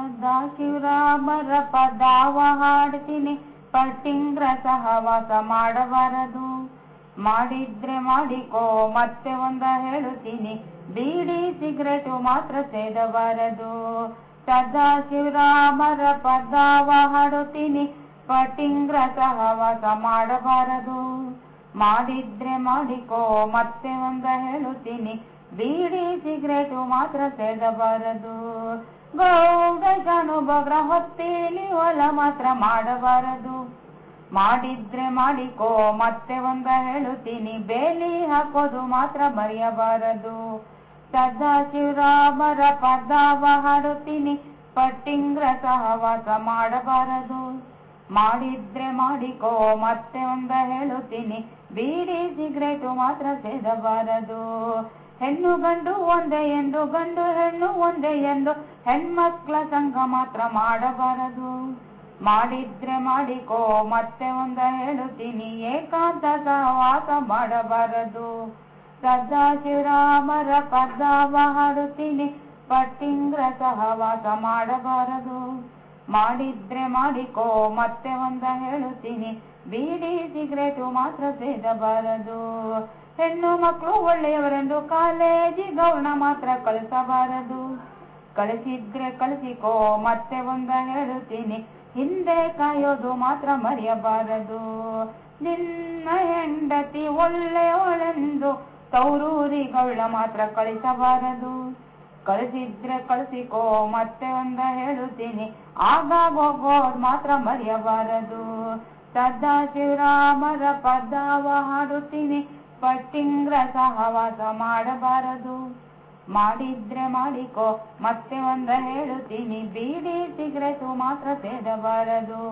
ಸದಾ ಶಿವರಾಮರ ಪದಾವ ಹಾಡ್ತೀನಿ. ಪಟ್ಟಿಂಗ್ರ ಸಹವಾಸ ಮಾಡಬಾರದು. ಮಾಡಿದ್ರೆ ಮಾಡಿಕೋ, ಮತ್ತೆ ಒಂದ ಹೇಳುತ್ತೀನಿ ಬೀಡಿ ಸಿಗರೇಟು ಮಾತ್ರ ಸೇದಬಾರದು. ಸದಾ ಶಿವರಾಮರ ಪದಾವ ಹಾಡುತ್ತೀನಿ. ಪಟ್ಟಿಂಗ್ರ ಸಹವಾಸ ಮಾಡಬಾರದು. ಮಾಡಿದ್ರೆ ಮಾಡಿಕೋ, ಮತ್ತೆ ಒಂದ ಹೇಳುತ್ತೀನಿ ಬೀಡಿ ಸಿಗರೇಟು ಮಾತ್ರ ಸೇದಬಾರದು. ಗೌಡ ಜಾನು ಬಗ್ರ ಹೊತ್ತೀನಿ ಹೊಲ ಮಾತ್ರ ಮಾಡಬಾರದು. ಮಾಡಿದ್ರೆ ಮಾಡಿಕೋ, ಮತ್ತೆ ಒಂದ ಹೇಳುತ್ತೀನಿ, ಬೇಲಿ ಹಾಕೋದು ಮಾತ್ರ ಮರೆಯಬಾರದು. ಸದಾ ಶಿವರಾಮರ ಪದಾವ ಹಾಡುತ್ತೀನಿ, ಪಟ್ಟಿಂಗ್ರ ಸಹವಾಸ ಮಾಡಬಾರದು. ಮಾಡಿದ್ರೆ ಮಾಡಿಕೋ, ಮತ್ತೆ ಒಂದ ಹೇಳುತ್ತೀನಿ, ಬೀಡಿ ಸಿಗರೇಟು ಮಾತ್ರ ಸೇದಬಾರದು. ಹೆಣ್ಣು ಗಂಡು ಒಂದೇ ಎಂದು, ಗಂಡು ಹೆಣ್ಣು ಒಂದೇ ಎಂದು ಹೆಣ್ಮಕ್ಳ ಸಂಘ ಮಾತ್ರ ಮಾಡಬಾರದು. ಮಾಡಿದ್ರೆ ಮಾಡಿಕೋ, ಮತ್ತೆ ಒಂದ ಹೇಳುತ್ತೀನಿ ಏಕಾಂತ ಸಹವಾಸ ಮಾಡಬಾರದು. ಸದಾ ಶಿವರಾಮರ ಪದಾವ ಹಾಡುತ್ತೀನಿ ಪಟ್ಟಿಂಗ್ರ ಸಹವಾಸ ಮಾಡಬಾರದು. ಮಾಡಿದ್ರೆ ಮಾಡಿಕೋ, ಮತ್ತೆ ಒಂದ ಹೇಳುತ್ತೀನಿ ಬೀಡಿ ಸಿಗರೇಟು ಮಾತ್ರ ಸೇದಬಾರದು. ಹೆಣ್ಣು ಮಕ್ಕಳು ಒಳ್ಳೆಯವರೆಂದು ಕಾಲೇಜಿ ಗೌಣ ಮಾತ್ರ ಕಳಿಸಬಾರದು ಕಳಿಸಿದ್ರೆ ಕಳಿಸಿಕೋ ಮತ್ತೆ ಒಂದ ಹೇಳುತ್ತೀನಿ. ಹಿಂದೆ ಕಾಯೋದು ಮಾತ್ರ ಮರೆಯಬಾರದು. ನಿನ್ನ ಹೆಂಡತಿ ಒಳ್ಳೆಯವಳೆಂದು ತೌರೂರಿಗಳ ಮಾತ್ರ ಕಳಿಸಬಾರದು. ಕಳಿಸಿದ್ರೆ ಕಳಿಸಿಕೋ ಮತ್ತೆ ಒಂದ ಹೇಳುತ್ತೀನಿ. ಹೋಗೋದ್ ಮಾತ್ರ ಮರೆಯಬಾರದು. ಸದಾ ಶಿವರಾಮರ ಪದಾವ ಹಾಡುತ್ತೀನಿ. ಪಟ್ಟಿಂಗ್ರ ಸಹವಾಸ ಮಾಡಬಾರದು. ಮಾಡಿದ್ರೆ ಮಾಡಿಕೋ ಮತ್ತೆ ಒಂದ ಹೇಳುತ್ತೀನಿ ಬೀಡಿ ಸಿಗರೇಟು ಮಾತ್ರ ಸೇದಬಾರದು.